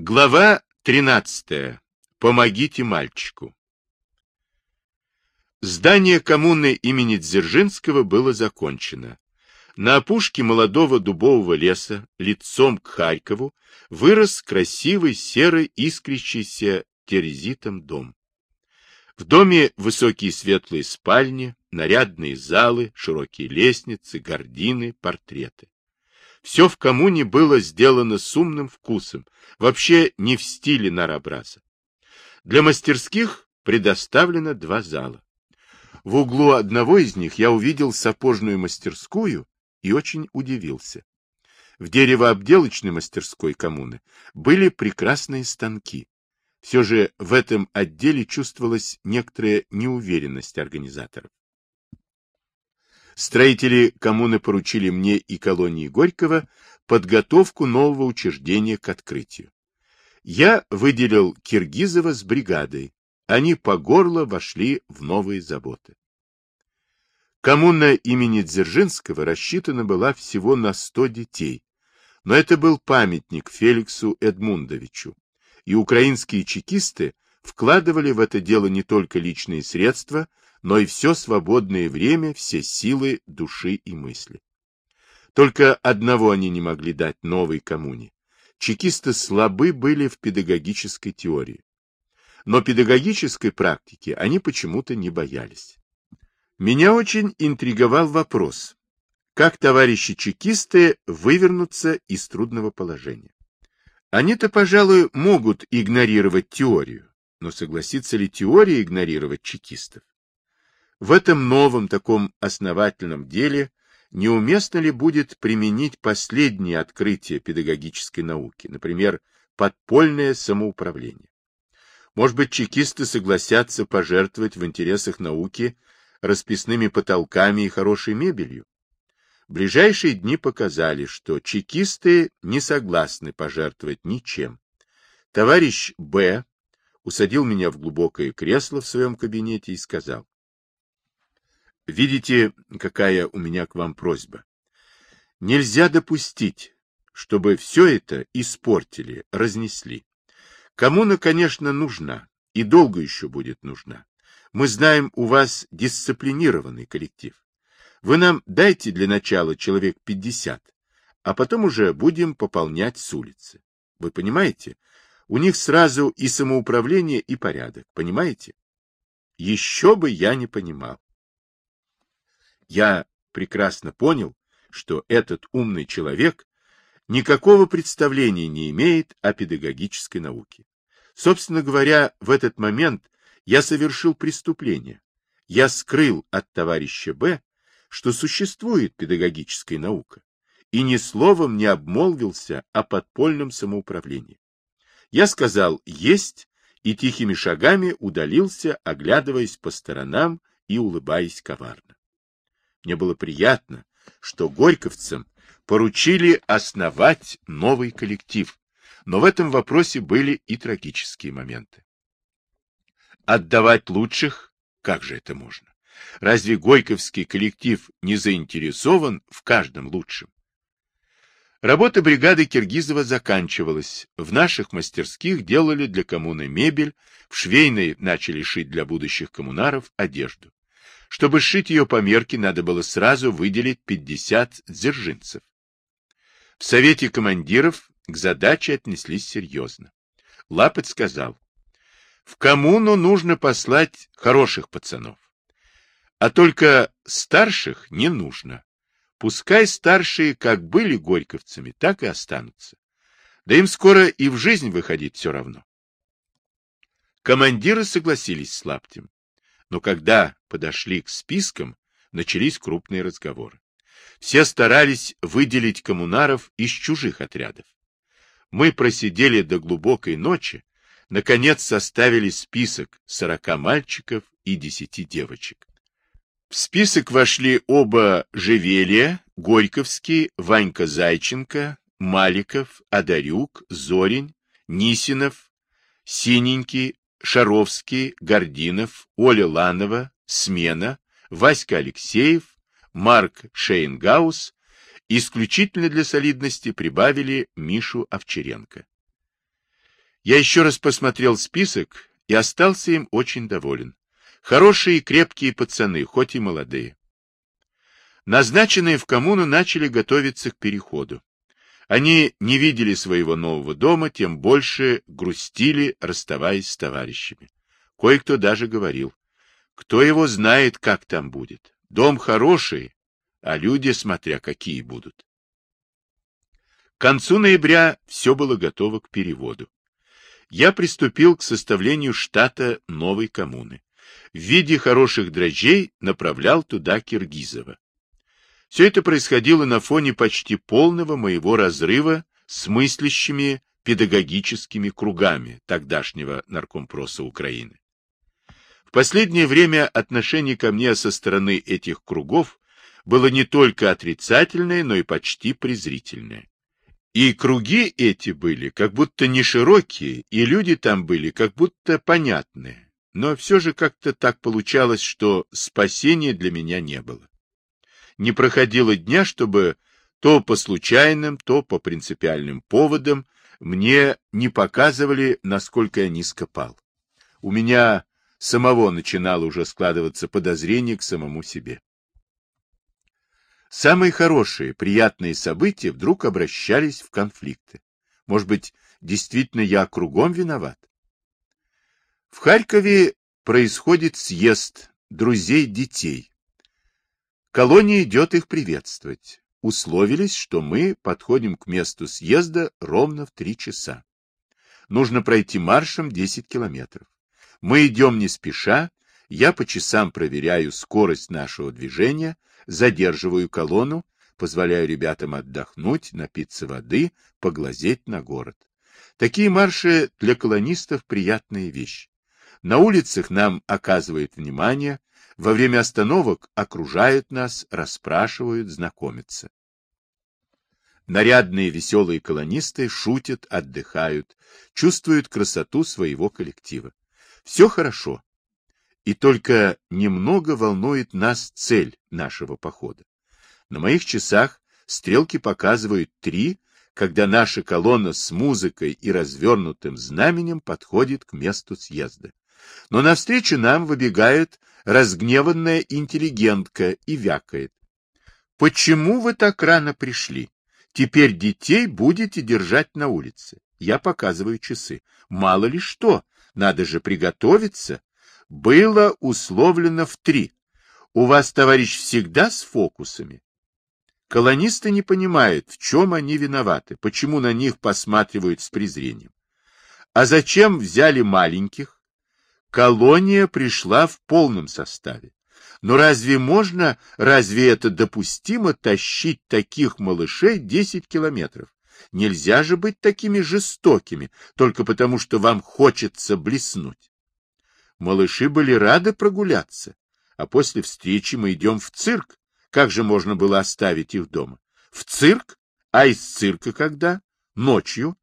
Глава 13. Помогите мальчику. Здание коммуны имени Дзержинского было закончено. На опушке молодого дубового леса, лицом к Харькову, вырос красивый серый искрящийся терезитом дом. В доме высокие светлые спальни, нарядные залы, широкие лестницы, гардины, портреты. Все в коммуне было сделано с умным вкусом, вообще не в стиле наробраза. Для мастерских предоставлено два зала. В углу одного из них я увидел сапожную мастерскую и очень удивился. В деревообделочной мастерской коммуны были прекрасные станки. Все же в этом отделе чувствовалась некоторая неуверенность организаторов. Строители коммуны поручили мне и колонии Горького подготовку нового учреждения к открытию. Я выделил Киргизова с бригадой. Они по горло вошли в новые заботы. Коммуна имени Дзержинского рассчитана была всего на 100 детей, но это был памятник Феликсу Эдмундовичу, и украинские чекисты вкладывали в это дело не только личные средства, но и все свободное время, все силы души и мысли. Только одного они не могли дать новой коммуне. Чекисты слабы были в педагогической теории. Но педагогической практики они почему-то не боялись. Меня очень интриговал вопрос, как товарищи чекисты вывернутся из трудного положения. Они-то, пожалуй, могут игнорировать теорию, но согласится ли теория игнорировать чекистов? В этом новом таком основательном деле неуместно ли будет применить последние открытия педагогической науки, например, подпольное самоуправление? Может быть, чекисты согласятся пожертвовать в интересах науки расписными потолками и хорошей мебелью? Ближайшие дни показали, что чекисты не согласны пожертвовать ничем. Товарищ Б. усадил меня в глубокое кресло в своем кабинете и сказал, Видите, какая у меня к вам просьба. Нельзя допустить, чтобы все это испортили, разнесли. Коммуна, конечно, нужна, и долго еще будет нужна. Мы знаем, у вас дисциплинированный коллектив. Вы нам дайте для начала человек 50, а потом уже будем пополнять с улицы. Вы понимаете? У них сразу и самоуправление, и порядок. Понимаете? Еще бы я не понимал. Я прекрасно понял, что этот умный человек никакого представления не имеет о педагогической науке. Собственно говоря, в этот момент я совершил преступление. Я скрыл от товарища Б, что существует педагогическая наука, и ни словом не обмолвился о подпольном самоуправлении. Я сказал «есть» и тихими шагами удалился, оглядываясь по сторонам и улыбаясь коварно. Мне было приятно, что горьковцам поручили основать новый коллектив, но в этом вопросе были и трагические моменты. Отдавать лучших? Как же это можно? Разве Гойковский коллектив не заинтересован в каждом лучшем? Работа бригады Киргизова заканчивалась. В наших мастерских делали для коммуны мебель, в швейной начали шить для будущих коммунаров одежду. Чтобы сшить ее по мерке, надо было сразу выделить 50 дзержинцев. В совете командиров к задаче отнеслись серьезно. Лапоть сказал, в коммуну нужно послать хороших пацанов, а только старших не нужно. Пускай старшие как были горьковцами, так и останутся. Да им скоро и в жизнь выходить все равно. Командиры согласились с Лаптем. Но когда подошли к спискам, начались крупные разговоры. Все старались выделить коммунаров из чужих отрядов. Мы просидели до глубокой ночи, наконец составили список сорока мальчиков и десяти девочек. В список вошли оба Живелия, Горьковский, Ванька Зайченко, Маликов, Адарюк, Зорин, Нисинов, Синенький, Шаровский, Гординов, Оля Ланова, Смена, Васька Алексеев, Марк Шейнгаус, исключительно для солидности прибавили Мишу Овчаренко. Я еще раз посмотрел список и остался им очень доволен. Хорошие и крепкие пацаны, хоть и молодые. Назначенные в коммуну начали готовиться к переходу. Они не видели своего нового дома, тем больше грустили, расставаясь с товарищами. Кое-кто даже говорил, кто его знает, как там будет. Дом хороший, а люди, смотря какие будут. К концу ноября все было готово к переводу. Я приступил к составлению штата новой коммуны. В виде хороших дрожжей направлял туда Киргизова. Все это происходило на фоне почти полного моего разрыва с мыслящими педагогическими кругами тогдашнего наркомпроса Украины. В последнее время отношение ко мне со стороны этих кругов было не только отрицательное, но и почти презрительное. И круги эти были как будто не широкие, и люди там были как будто понятные. Но все же как-то так получалось, что спасения для меня не было. Не проходило дня, чтобы то по случайным, то по принципиальным поводам мне не показывали, насколько я низко пал. У меня самого начинало уже складываться подозрение к самому себе. Самые хорошие, приятные события вдруг обращались в конфликты. Может быть, действительно я кругом виноват? В Харькове происходит съезд друзей детей. Колония идет их приветствовать. Условились, что мы подходим к месту съезда ровно в три часа. Нужно пройти маршем 10 километров. Мы идем не спеша, я по часам проверяю скорость нашего движения, задерживаю колонну, позволяю ребятам отдохнуть, напиться воды, поглазеть на город. Такие марши для колонистов приятная вещь. На улицах нам оказывают внимание, во время остановок окружают нас, расспрашивают, знакомятся. Нарядные веселые колонисты шутят, отдыхают, чувствуют красоту своего коллектива. Все хорошо. И только немного волнует нас цель нашего похода. На моих часах стрелки показывают три, когда наша колонна с музыкой и развернутым знаменем подходит к месту съезда. Но навстречу нам выбегает разгневанная интеллигентка и вякает. «Почему вы так рано пришли? Теперь детей будете держать на улице». Я показываю часы. Мало ли что, надо же приготовиться. Было условлено в три. У вас, товарищ, всегда с фокусами. Колонисты не понимают, в чем они виноваты, почему на них посматривают с презрением. А зачем взяли маленьких? Колония пришла в полном составе. Но разве можно, разве это допустимо тащить таких малышей 10 километров? Нельзя же быть такими жестокими, только потому что вам хочется блеснуть. Малыши были рады прогуляться, а после встречи мы идем в цирк. Как же можно было оставить их дома? В цирк? А из цирка когда? Ночью?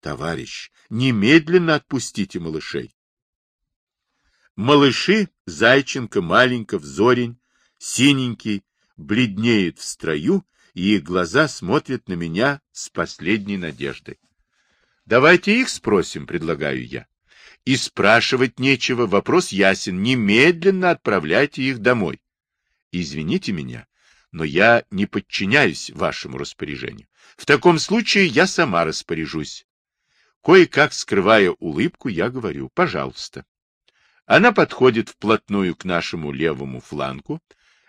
Товарищ, немедленно отпустите малышей. Малыши, Зайченко, Маленьков, Зорень, Синенький, бледнеют в строю и их глаза смотрят на меня с последней надеждой. Давайте их спросим, предлагаю я. И спрашивать нечего, вопрос ясен, немедленно отправляйте их домой. Извините меня, но я не подчиняюсь вашему распоряжению. В таком случае я сама распоряжусь. Кое-как скрывая улыбку, я говорю, пожалуйста. Она подходит вплотную к нашему левому флангу.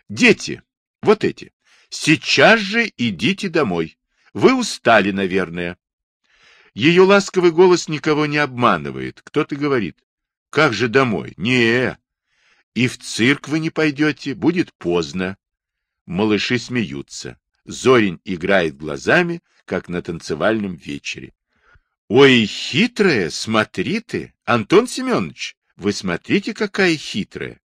Дети, вот эти, Сейчас же идите домой. Вы устали, наверное. Ее ласковый голос никого не обманывает. Кто-то говорит, как же домой? Не, и в цирк вы не пойдете, будет поздно. Малыши смеются. Зорень играет глазами, как на танцевальном вечере. Ой, хитрая, смотри ты, Антон Семенович, вы смотрите, какая хитрая.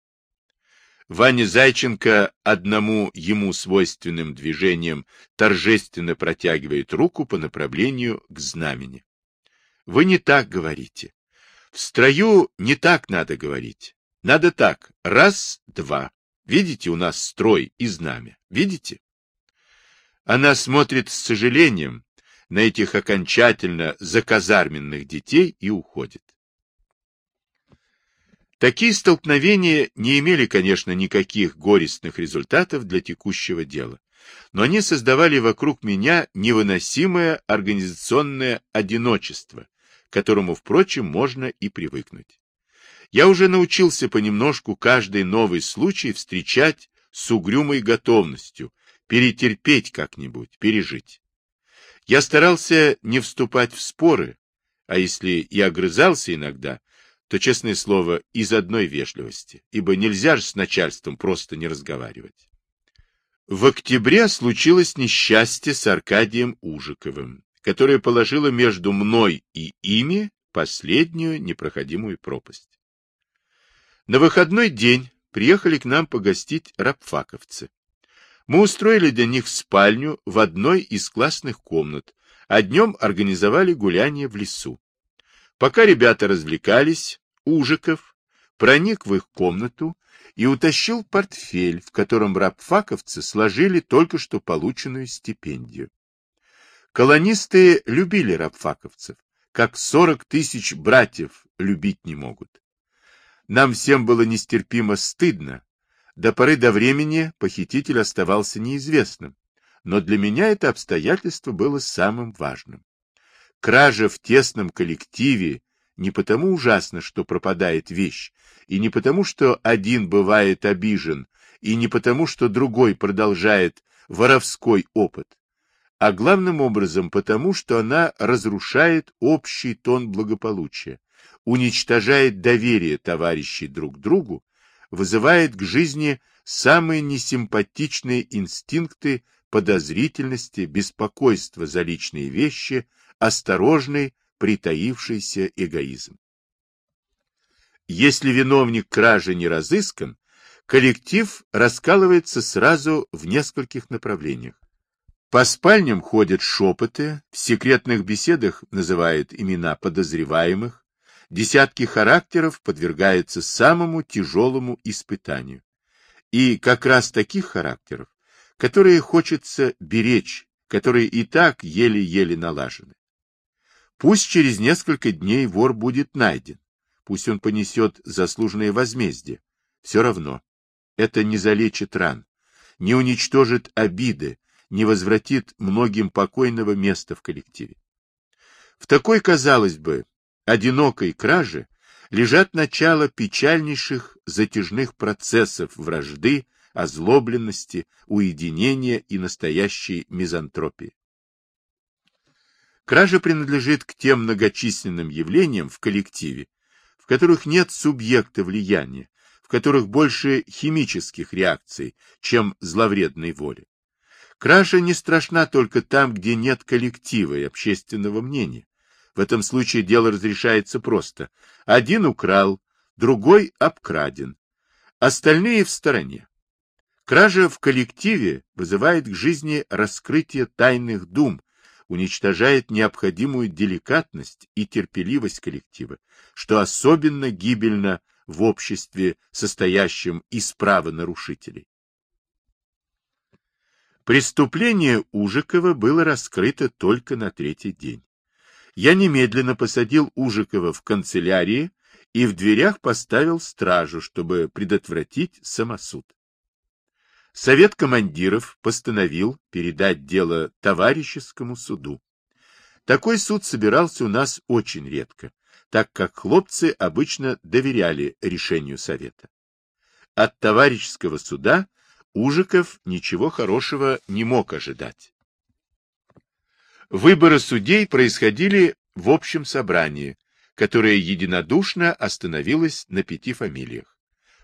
Ваня Зайченко одному ему свойственным движением торжественно протягивает руку по направлению к знамени. Вы не так говорите. В строю не так надо говорить. Надо так. Раз, два. Видите, у нас строй и знамя. Видите? Она смотрит с сожалением, на этих окончательно заказарменных детей и уходит. Такие столкновения не имели, конечно, никаких горестных результатов для текущего дела, но они создавали вокруг меня невыносимое организационное одиночество, к которому, впрочем, можно и привыкнуть. Я уже научился понемножку каждый новый случай встречать с угрюмой готовностью, перетерпеть как-нибудь, пережить. Я старался не вступать в споры, а если и огрызался иногда, то, честное слово, из одной вежливости, ибо нельзя же с начальством просто не разговаривать. В октябре случилось несчастье с Аркадием Ужиковым, которое положило между мной и ими последнюю непроходимую пропасть. На выходной день приехали к нам погостить рабфаковцы. Мы устроили для них спальню в одной из классных комнат, а днем организовали гуляние в лесу. Пока ребята развлекались, Ужиков проник в их комнату и утащил портфель, в котором рабфаковцы сложили только что полученную стипендию. Колонисты любили рабфаковцев, как сорок тысяч братьев любить не могут. Нам всем было нестерпимо стыдно. До поры до времени похититель оставался неизвестным, но для меня это обстоятельство было самым важным. Кража в тесном коллективе не потому ужасно, что пропадает вещь, и не потому, что один бывает обижен, и не потому, что другой продолжает воровской опыт, а главным образом потому, что она разрушает общий тон благополучия, уничтожает доверие товарищей друг другу, вызывает к жизни самые несимпатичные инстинкты подозрительности, беспокойства за личные вещи, осторожный, притаившийся эгоизм. Если виновник кражи не разыскан, коллектив раскалывается сразу в нескольких направлениях. По спальням ходят шепоты, в секретных беседах называют имена подозреваемых, десятки характеров подвергаются самому тяжелому испытанию. И как раз таких характеров, которые хочется беречь, которые и так еле-еле налажены. Пусть через несколько дней вор будет найден, пусть он понесет заслуженное возмездие, все равно. Это не залечит ран, не уничтожит обиды, не возвратит многим покойного места в коллективе. В такой, казалось бы, одинокой краже лежат начало печальнейших затяжных процессов вражды, озлобленности, уединения и настоящей мизантропии. Кража принадлежит к тем многочисленным явлениям в коллективе, в которых нет субъекта влияния, в которых больше химических реакций, чем зловредной воли. Кража не страшна только там, где нет коллектива и общественного мнения. В этом случае дело разрешается просто. Один украл, другой обкраден. Остальные в стороне. Кража в коллективе вызывает к жизни раскрытие тайных дум, уничтожает необходимую деликатность и терпеливость коллектива, что особенно гибельно в обществе, состоящем из правонарушителей. Преступление Ужикова было раскрыто только на третий день. Я немедленно посадил Ужикова в канцелярии и в дверях поставил стражу, чтобы предотвратить самосуд. Совет командиров постановил передать дело товарищескому суду. Такой суд собирался у нас очень редко, так как хлопцы обычно доверяли решению совета. От товарищеского суда Ужиков ничего хорошего не мог ожидать. Выборы судей происходили в общем собрании, которое единодушно остановилось на пяти фамилиях.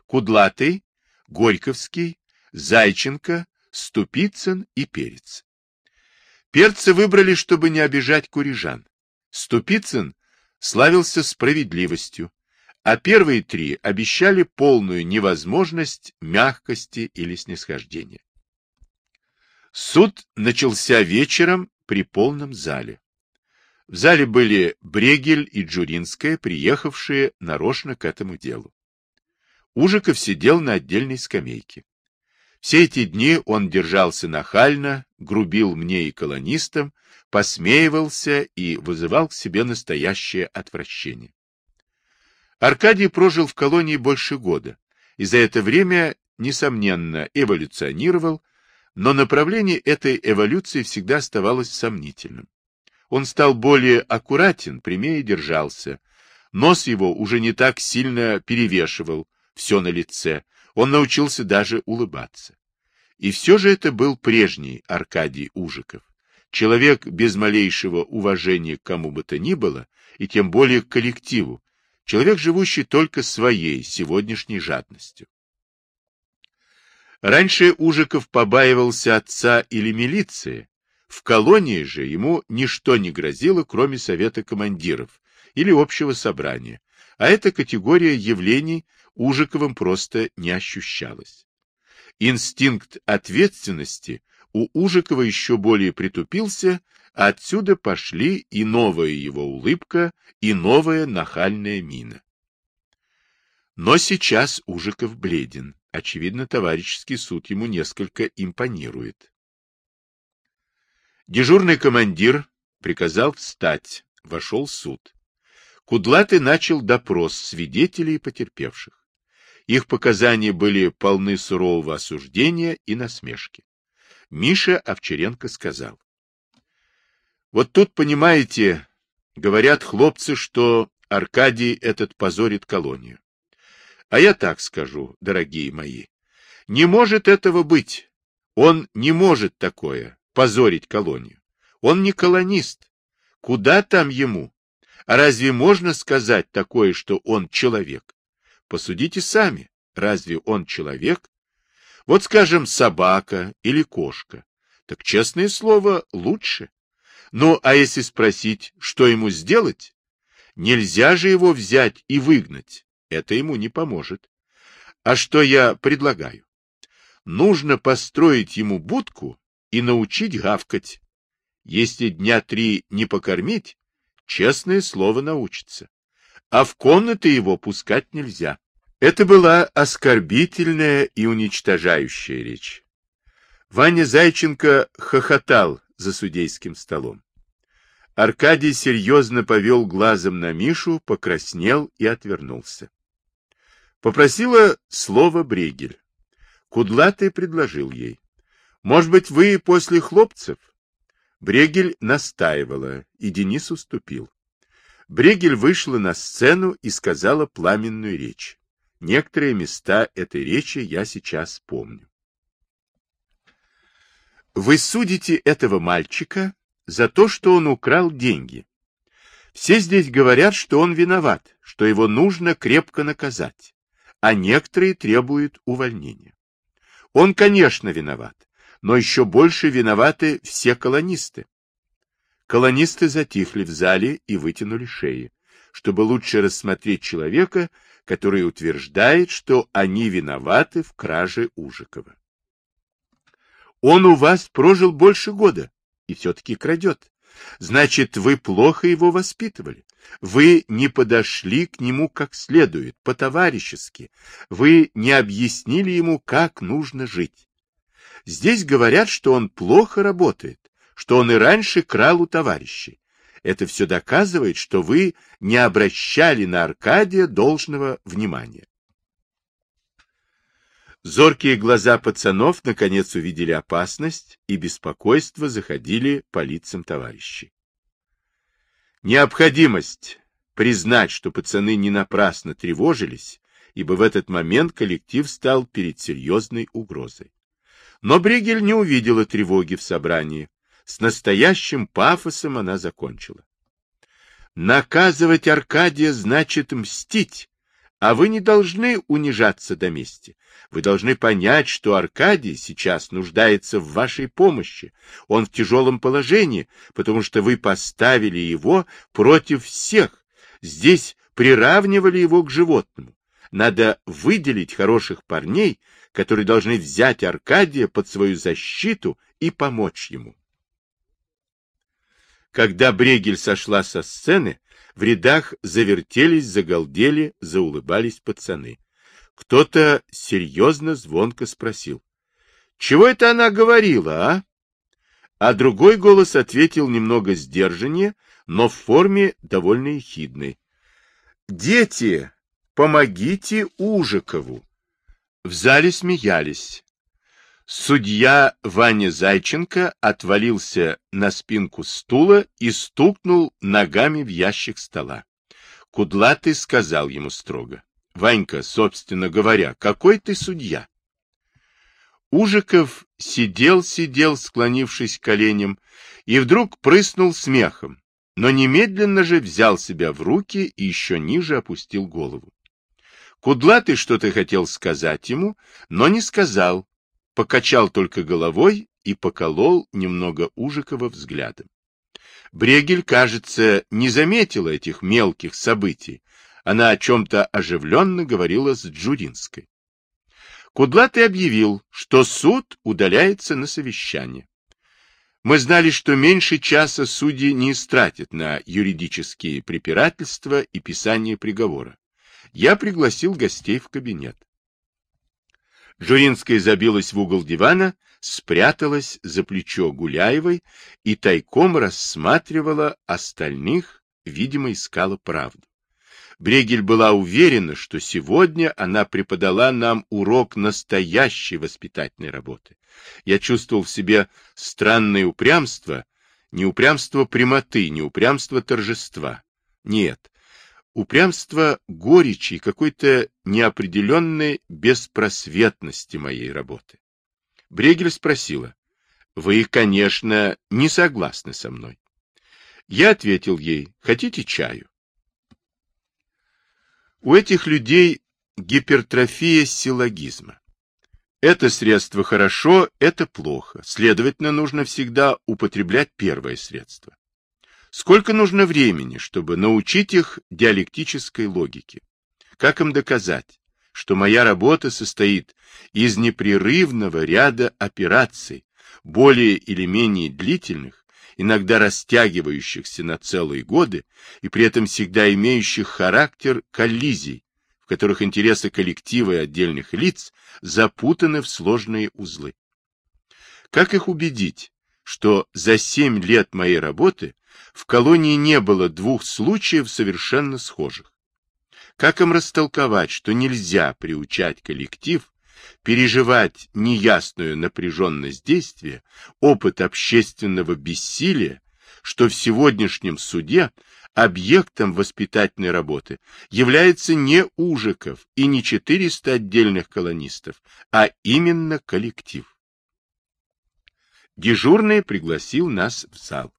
Кудлатый, Горьковский, Зайченко, Ступицын и Перец. Перца выбрали, чтобы не обижать курижан. Ступицын славился справедливостью, а первые три обещали полную невозможность мягкости или снисхождения. Суд начался вечером при полном зале. В зале были Брегель и Джуринская, приехавшие нарочно к этому делу. Ужиков сидел на отдельной скамейке. Все эти дни он держался нахально, грубил мне и колонистам, посмеивался и вызывал к себе настоящее отвращение. Аркадий прожил в колонии больше года, и за это время, несомненно, эволюционировал, но направление этой эволюции всегда оставалось сомнительным. Он стал более аккуратен, прямее держался, нос его уже не так сильно перевешивал все на лице, он научился даже улыбаться. И все же это был прежний Аркадий Ужиков. Человек без малейшего уважения к кому бы то ни было, и тем более к коллективу. Человек, живущий только своей сегодняшней жадностью. Раньше Ужиков побаивался отца или милиции. В колонии же ему ничто не грозило, кроме совета командиров или общего собрания, а эта категория явлений Ужиковым просто не ощущалась. Инстинкт ответственности у Ужикова еще более притупился, а отсюда пошли и новая его улыбка, и новая нахальная мина. Но сейчас Ужиков бледен. Очевидно, товарищеский суд ему несколько импонирует. Дежурный командир приказал встать. Вошел суд. Кудлатый начал допрос свидетелей и потерпевших. Их показания были полны сурового осуждения и насмешки. Миша Овчаренко сказал. Вот тут, понимаете, говорят хлопцы, что Аркадий этот позорит колонию. А я так скажу, дорогие мои. Не может этого быть. Он не может такое, позорить колонию. Он не колонист. Куда там ему? А разве можно сказать такое, что он человек? Посудите сами, разве он человек? Вот, скажем, собака или кошка. Так, честное слово, лучше. Ну, а если спросить, что ему сделать? Нельзя же его взять и выгнать. Это ему не поможет. А что я предлагаю? Нужно построить ему будку и научить гавкать. Если дня три не покормить, честное слово научится а в комнаты его пускать нельзя. Это была оскорбительная и уничтожающая речь. Ваня Зайченко хохотал за судейским столом. Аркадий серьезно повел глазом на Мишу, покраснел и отвернулся. Попросила слово Брегель. Кудлатый предложил ей. Может быть, вы после хлопцев? Брегель настаивала, и Денис уступил. Брегель вышла на сцену и сказала пламенную речь. Некоторые места этой речи я сейчас помню. Вы судите этого мальчика за то, что он украл деньги. Все здесь говорят, что он виноват, что его нужно крепко наказать, а некоторые требуют увольнения. Он, конечно, виноват, но еще больше виноваты все колонисты. Колонисты затихли в зале и вытянули шеи, чтобы лучше рассмотреть человека, который утверждает, что они виноваты в краже Ужикова. Он у вас прожил больше года и все-таки крадет. Значит, вы плохо его воспитывали. Вы не подошли к нему как следует, по-товарищески. Вы не объяснили ему, как нужно жить. Здесь говорят, что он плохо работает, что он и раньше крал у товарищей. Это все доказывает, что вы не обращали на Аркадия должного внимания. Зоркие глаза пацанов наконец увидели опасность, и беспокойство заходили по лицам товарищей. Необходимость признать, что пацаны не напрасно тревожились, ибо в этот момент коллектив стал перед серьезной угрозой. Но Бригель не увидела тревоги в собрании. С настоящим пафосом она закончила. Наказывать Аркадия значит мстить, а вы не должны унижаться до мести. Вы должны понять, что Аркадий сейчас нуждается в вашей помощи. Он в тяжелом положении, потому что вы поставили его против всех. Здесь приравнивали его к животному. Надо выделить хороших парней, которые должны взять Аркадия под свою защиту и помочь ему. Когда Брегель сошла со сцены, в рядах завертелись, загалдели, заулыбались пацаны. Кто-то серьезно звонко спросил. Чего это она говорила, а? А другой голос ответил немного сдержаннее, но в форме довольно ехидной. «Дети, помогите Ужикову!» В зале смеялись. Судья Ваня Зайченко отвалился на спинку стула и стукнул ногами в ящик стола. Кудлатый сказал ему строго. — Ванька, собственно говоря, какой ты судья? Ужиков сидел-сидел, склонившись к коленям, и вдруг прыснул смехом, но немедленно же взял себя в руки и еще ниже опустил голову. Кудлатый что-то хотел сказать ему, но не сказал, покачал только головой и поколол немного Ужикова взглядом. Брегель, кажется, не заметила этих мелких событий. Она о чем-то оживленно говорила с Джуринской. Кудлатый объявил, что суд удаляется на совещание. Мы знали, что меньше часа судьи не истратят на юридические препирательства и писание приговора. Я пригласил гостей в кабинет. Журинская забилась в угол дивана, спряталась за плечо Гуляевой и тайком рассматривала остальных, видимо, искала правду. Брегель была уверена, что сегодня она преподала нам урок настоящей воспитательной работы. Я чувствовал в себе странное упрямство, не упрямство прямоты, не упрямство торжества. Нет, упрямство горечи и какой-то неопределенной беспросветности моей работы. Брегель спросила, «Вы, конечно, не согласны со мной». Я ответил ей, «Хотите чаю?» У этих людей гипертрофия силлогизма. Это средство хорошо, это плохо. Следовательно, нужно всегда употреблять первое средство. Сколько нужно времени, чтобы научить их диалектической логике? Как им доказать, что моя работа состоит из непрерывного ряда операций, более или менее длительных, иногда растягивающихся на целые годы и при этом всегда имеющих характер коллизий, в которых интересы коллектива и отдельных лиц запутаны в сложные узлы? Как их убедить, что за семь лет моей работы в колонии не было двух случаев совершенно схожих. Как им растолковать, что нельзя приучать коллектив переживать неясную напряженность действия, опыт общественного бессилия, что в сегодняшнем суде объектом воспитательной работы является не Ужиков и не 400 отдельных колонистов, а именно коллектив. Дежурный пригласил нас в зал.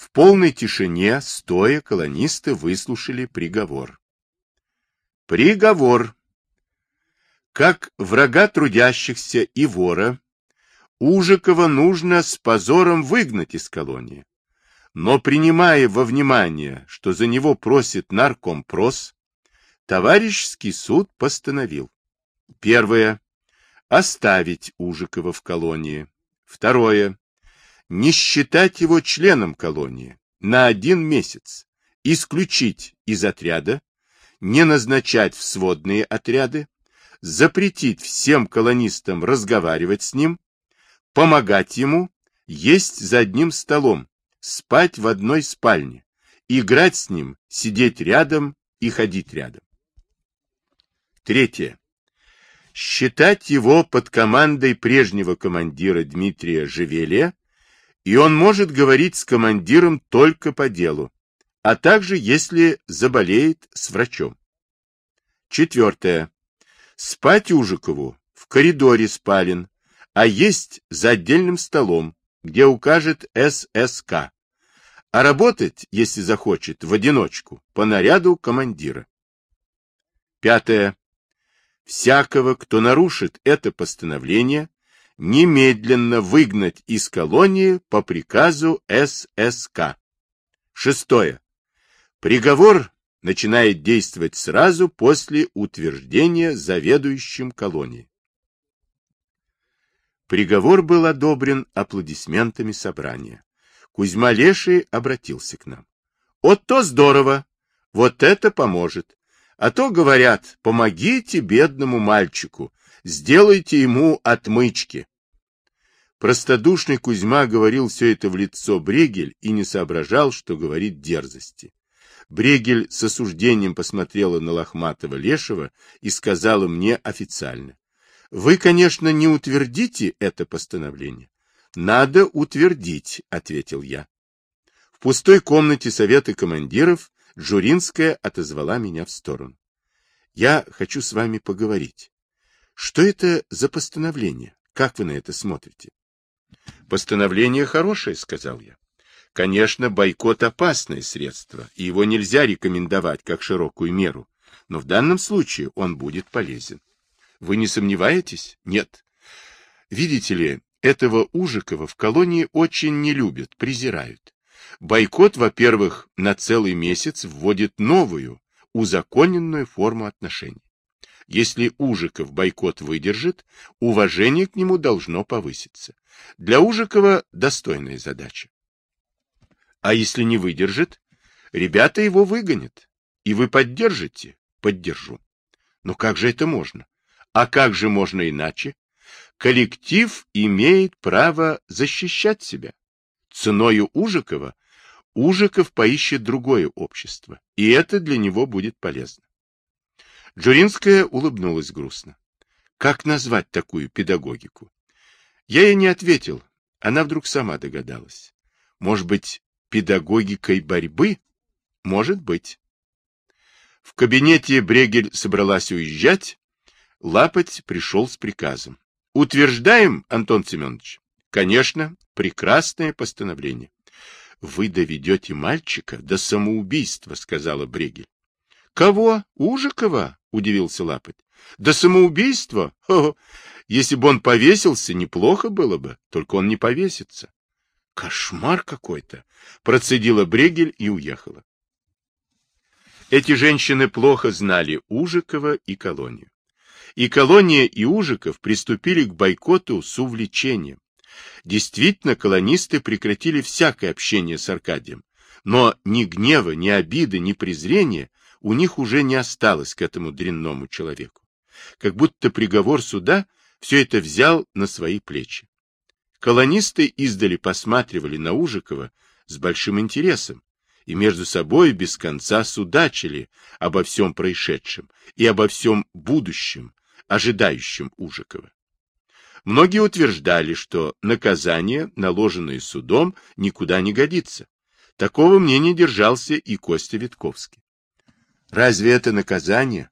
В полной тишине, стоя, колонисты выслушали приговор. Приговор. Как врага трудящихся и вора, Ужикова нужно с позором выгнать из колонии. Но принимая во внимание, что за него просит наркомпрос, товарищеский суд постановил. Первое. Оставить Ужикова в колонии. Второе не считать его членом колонии на один месяц, исключить из отряда, не назначать в сводные отряды, запретить всем колонистам разговаривать с ним, помогать ему, есть за одним столом, спать в одной спальне, играть с ним, сидеть рядом и ходить рядом. Третье. Считать его под командой прежнего командира Дмитрия Живелия и он может говорить с командиром только по делу, а также если заболеет с врачом. Четвертое. Спать Ужикову в коридоре спален, а есть за отдельным столом, где укажет ССК, а работать, если захочет, в одиночку, по наряду командира. Пятое. Всякого, кто нарушит это постановление, немедленно выгнать из колонии по приказу ССК. Шестое. Приговор начинает действовать сразу после утверждения заведующим колонией. Приговор был одобрен аплодисментами собрания. Кузьма Леший обратился к нам. Вот то здорово! Вот это поможет! А то, говорят, помогите бедному мальчику, Сделайте ему отмычки. Простодушный Кузьма говорил все это в лицо Брегель и не соображал, что говорит дерзости. Брегель с осуждением посмотрела на Лохматого Лешего и сказала мне официально. Вы, конечно, не утвердите это постановление. Надо утвердить, ответил я. В пустой комнате совета командиров Джуринская отозвала меня в сторону. Я хочу с вами поговорить. Что это за постановление? Как вы на это смотрите? Постановление хорошее, сказал я. Конечно, бойкот опасное средство, и его нельзя рекомендовать как широкую меру, но в данном случае он будет полезен. Вы не сомневаетесь? Нет. Видите ли, этого Ужикова в колонии очень не любят, презирают. Бойкот, во-первых, на целый месяц вводит новую, узаконенную форму отношений. Если Ужиков бойкот выдержит, уважение к нему должно повыситься. Для Ужикова достойная задача. А если не выдержит, ребята его выгонят. И вы поддержите? Поддержу. Но как же это можно? А как же можно иначе? Коллектив имеет право защищать себя. Ценою Ужикова Ужиков поищет другое общество, и это для него будет полезно. Джуринская улыбнулась грустно. Как назвать такую педагогику? Я ей не ответил. Она вдруг сама догадалась. Может быть, педагогикой борьбы? Может быть. В кабинете Брегель собралась уезжать. Лапоть пришел с приказом. Утверждаем, Антон Семенович? Конечно, прекрасное постановление. Вы доведете мальчика до самоубийства, сказала Брегель. Кого? Ужикова? Удивился Лапоть. До самоубийства? Хо -хо. Если бы он повесился, неплохо было бы, только он не повесится. Кошмар какой-то, процедила Брегель и уехала. Эти женщины плохо знали Ужикова и колонию. И колония, и Ужиков приступили к бойкоту с увлечением. Действительно, колонисты прекратили всякое общение с Аркадием, но ни гнева, ни обиды, ни презрения у них уже не осталось к этому дрянному человеку. Как будто приговор суда все это взял на свои плечи. Колонисты издали посматривали на Ужикова с большим интересом и между собой без конца судачили обо всем происшедшем и обо всем будущем, ожидающем Ужикова. Многие утверждали, что наказание, наложенное судом, никуда не годится. Такого мнения держался и Костя Витковский. Разве это наказание?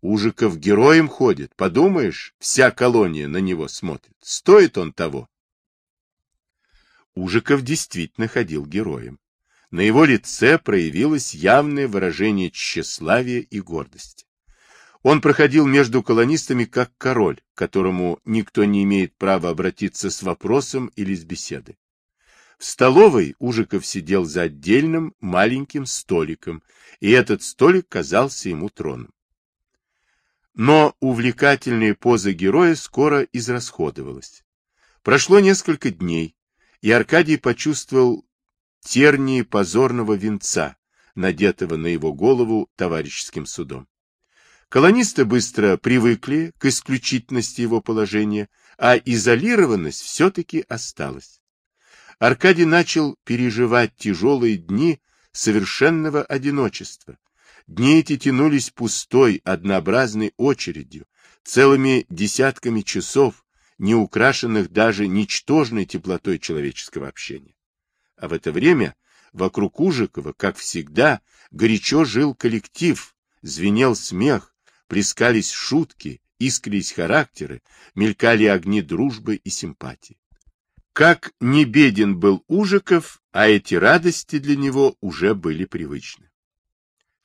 Ужиков героем ходит. Подумаешь, вся колония на него смотрит. Стоит он того. Ужиков действительно ходил героем. На его лице проявилось явное выражение тщеславия и гордости. Он проходил между колонистами как король, которому никто не имеет права обратиться с вопросом или с беседой. В столовой Ужиков сидел за отдельным маленьким столиком, и этот столик казался ему троном. Но увлекательная поза героя скоро израсходовалась. Прошло несколько дней, и Аркадий почувствовал тернии позорного венца, надетого на его голову товарищеским судом. Колонисты быстро привыкли к исключительности его положения, а изолированность все-таки осталась. Аркадий начал переживать тяжелые дни совершенного одиночества. Дни эти тянулись пустой, однообразной очередью, целыми десятками часов, не украшенных даже ничтожной теплотой человеческого общения. А в это время вокруг Ужикова, как всегда, горячо жил коллектив, звенел смех, плескались шутки, искрились характеры, мелькали огни дружбы и симпатии. Как не беден был Ужиков, а эти радости для него уже были привычны.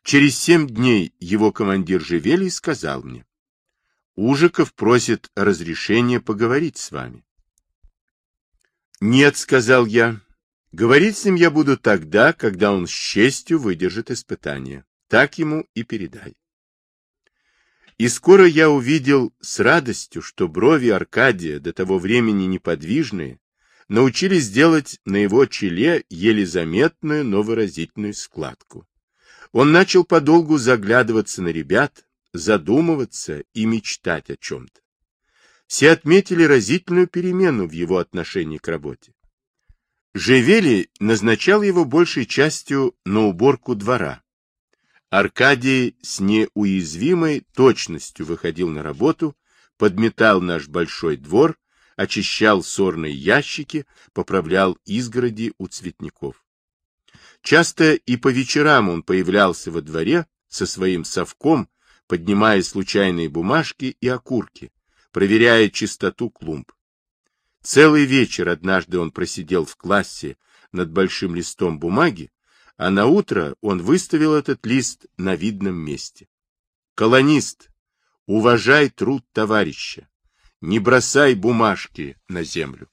Через семь дней его командир Живелий сказал мне, Ужиков просит разрешения поговорить с вами. Нет, сказал я, говорить с ним я буду тогда, когда он с честью выдержит испытание. Так ему и передай. И скоро я увидел с радостью, что брови Аркадия, до того времени неподвижные, научились делать на его челе еле заметную, но выразительную складку. Он начал подолгу заглядываться на ребят, задумываться и мечтать о чем-то. все отметили разительную перемену в его отношении к работе. Живели назначал его большей частью на уборку двора. Аркадий с неуязвимой точностью выходил на работу, подметал наш большой двор, очищал сорные ящики, поправлял изгороди у цветников. Часто и по вечерам он появлялся во дворе со своим совком, поднимая случайные бумажки и окурки, проверяя чистоту клумб. Целый вечер однажды он просидел в классе над большим листом бумаги, а на утро он выставил этот лист на видном месте. Колонист, уважай труд товарища, не бросай бумажки на землю.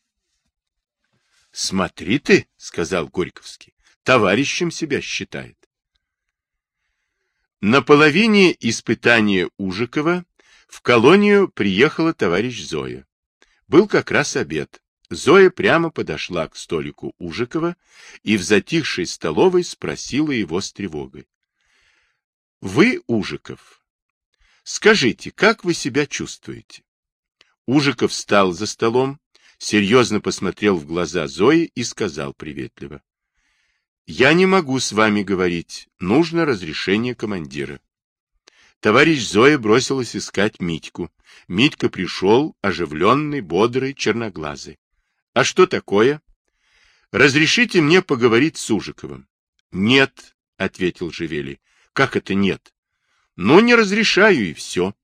Смотри ты, сказал Горьковский, товарищем себя считает. На половине испытания Ужикова в колонию приехала товарищ Зоя. Был как раз обед. Зоя прямо подошла к столику Ужикова и в затихшей столовой спросила его с тревогой. — Вы, Ужиков, скажите, как вы себя чувствуете? Ужиков встал за столом, серьезно посмотрел в глаза Зои и сказал приветливо. Я не могу с вами говорить. Нужно разрешение командира. Товарищ Зоя бросилась искать Митьку. Митька пришел, оживленный, бодрый, черноглазый. — А что такое? — Разрешите мне поговорить с Ужиковым. — Нет, — ответил Живели. — Как это нет? — Ну, не разрешаю, и все.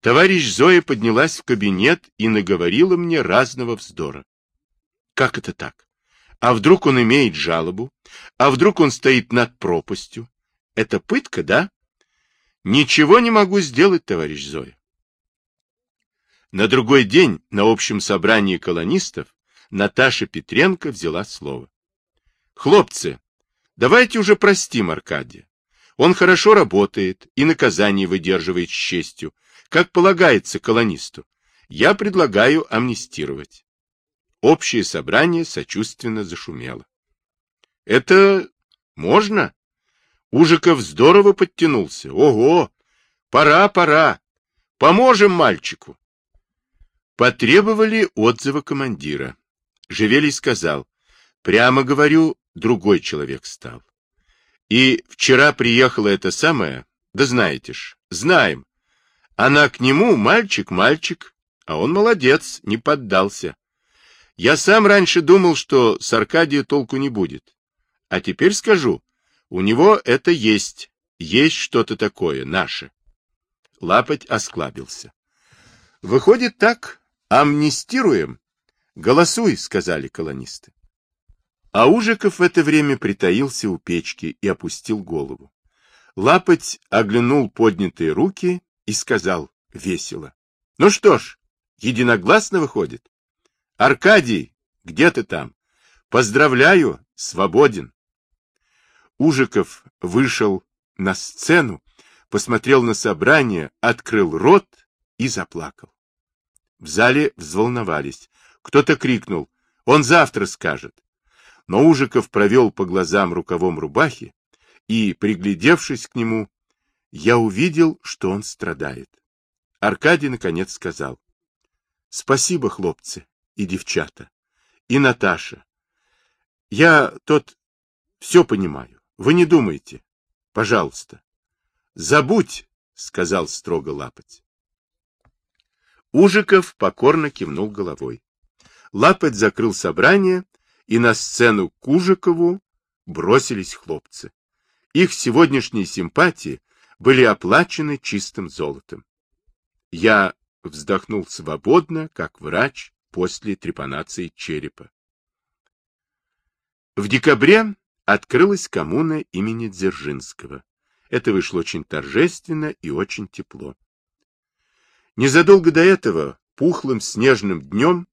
Товарищ Зоя поднялась в кабинет и наговорила мне разного вздора. — Как это так? А вдруг он имеет жалобу? А вдруг он стоит над пропастью? Это пытка, да? Ничего не могу сделать, товарищ Зоя. На другой день на общем собрании колонистов Наташа Петренко взяла слово. Хлопцы, давайте уже простим Аркадия. Он хорошо работает и наказание выдерживает с честью, как полагается колонисту. Я предлагаю амнистировать. Общее собрание сочувственно зашумело. — Это можно? Ужиков здорово подтянулся. Ого! Пора, пора! Поможем мальчику! Потребовали отзыва командира. Живелий сказал, прямо говорю, другой человек стал. И вчера приехала эта самая, да знаете ж, знаем. Она к нему, мальчик, мальчик, а он молодец, не поддался. Я сам раньше думал, что с Аркадия толку не будет. А теперь скажу, у него это есть, есть что-то такое, наше. Лапоть осклабился. Выходит так, амнистируем. Голосуй, сказали колонисты. А Ужиков в это время притаился у печки и опустил голову. Лапоть оглянул поднятые руки и сказал весело. — Ну что ж, единогласно выходит. Аркадий, где ты там? Поздравляю, свободен. Ужиков вышел на сцену, посмотрел на собрание, открыл рот и заплакал. В зале взволновались. Кто-то крикнул. Он завтра скажет. Но Ужиков провел по глазам рукавом рубахи и, приглядевшись к нему, я увидел, что он страдает. Аркадий, наконец, сказал. — Спасибо, хлопцы и девчата, и Наташа. Я тот все понимаю. Вы не думайте. Пожалуйста. Забудь, сказал строго Лапоть. Ужиков покорно кивнул головой. Лапоть закрыл собрание, и на сцену к Ужикову бросились хлопцы. Их сегодняшние симпатии были оплачены чистым золотом. Я вздохнул свободно, как врач, после трепанации черепа. В декабре открылась коммуна имени Дзержинского. Это вышло очень торжественно и очень тепло. Незадолго до этого, пухлым снежным днем,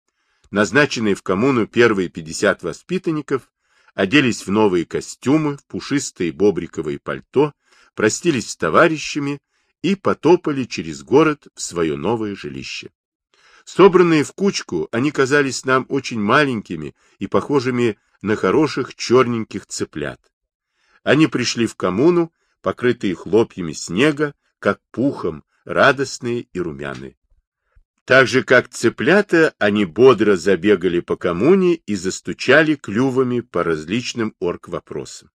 назначенные в коммуну первые 50 воспитанников оделись в новые костюмы, в пушистые бобриковые пальто, простились с товарищами и потопали через город в свое новое жилище. Собранные в кучку, они казались нам очень маленькими и похожими на хороших черненьких цыплят. Они пришли в коммуну, покрытые хлопьями снега, как пухом, радостные и румяные. Так же, как цыплята, они бодро забегали по коммуне и застучали клювами по различным орг-вопросам.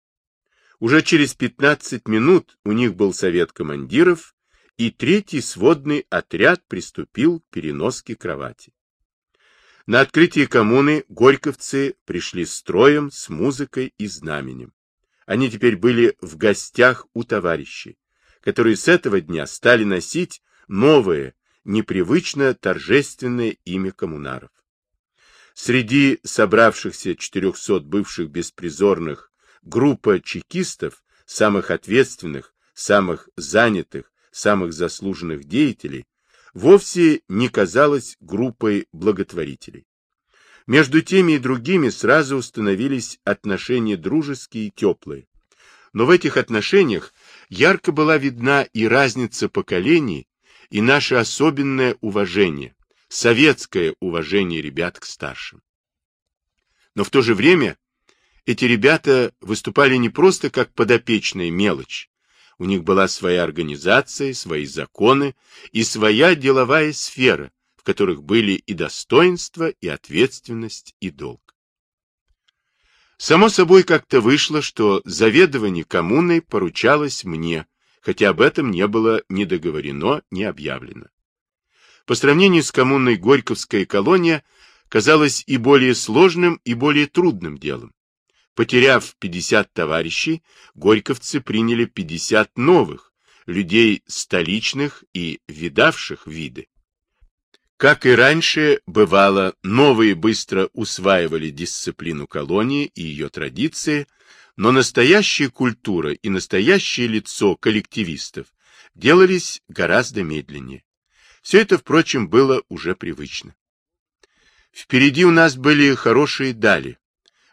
Уже через 15 минут у них был совет командиров, и третий сводный отряд приступил к переноске кровати. На открытие коммуны горьковцы пришли строем, с музыкой и знаменем. Они теперь были в гостях у товарищей, которые с этого дня стали носить новое, непривычно торжественное имя коммунаров. Среди собравшихся 400 бывших беспризорных группа чекистов, самых ответственных, самых занятых, самых заслуженных деятелей, вовсе не казалась группой благотворителей. Между теми и другими сразу установились отношения дружеские и теплые. Но в этих отношениях ярко была видна и разница поколений, и наше особенное уважение, советское уважение ребят к старшим. Но в то же время эти ребята выступали не просто как подопечная мелочь. У них была своя организация, свои законы и своя деловая сфера, в которых были и достоинство, и ответственность, и долг. Само собой как-то вышло, что заведование коммуной поручалось мне, хотя об этом не было ни договорено, ни объявлено. По сравнению с коммунной Горьковская колония казалась и более сложным, и более трудным делом. Потеряв 50 товарищей, горьковцы приняли 50 новых, людей столичных и видавших виды. Как и раньше, бывало, новые быстро усваивали дисциплину колонии и ее традиции, но настоящая культура и настоящее лицо коллективистов делались гораздо медленнее. Все это, впрочем, было уже привычно. Впереди у нас были хорошие дали.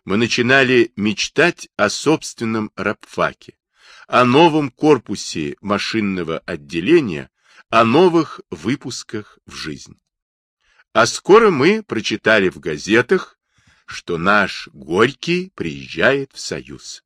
Мы начинали мечтать о собственном рабфаке, о новом корпусе машинного отделения, о новых выпусках в жизнь. А скоро мы прочитали в газетах, что наш Горький приезжает в Союз.